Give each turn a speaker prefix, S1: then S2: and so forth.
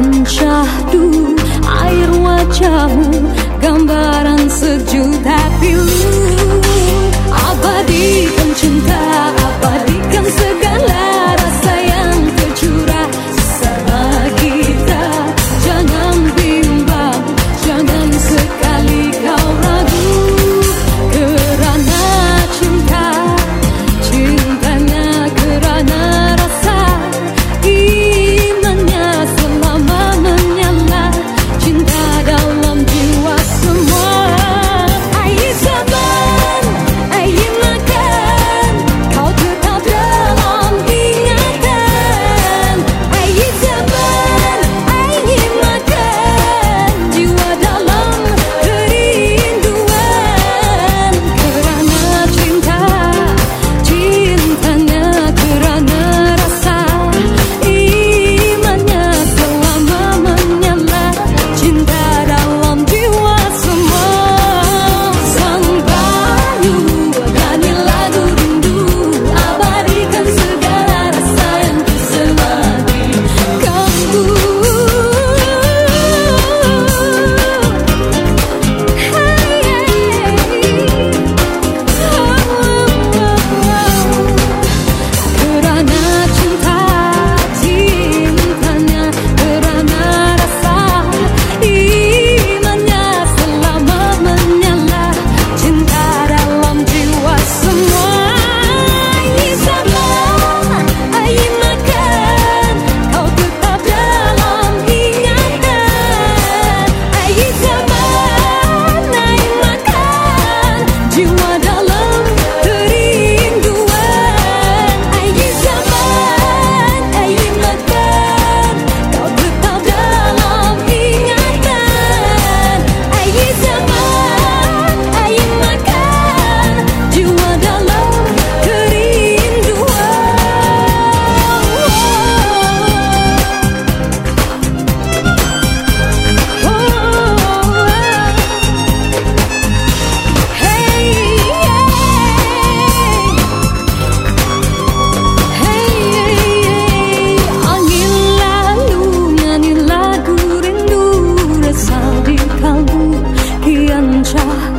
S1: dan syahdu Air wajahmu gambaran sejuta pilu Abadi 멈춰.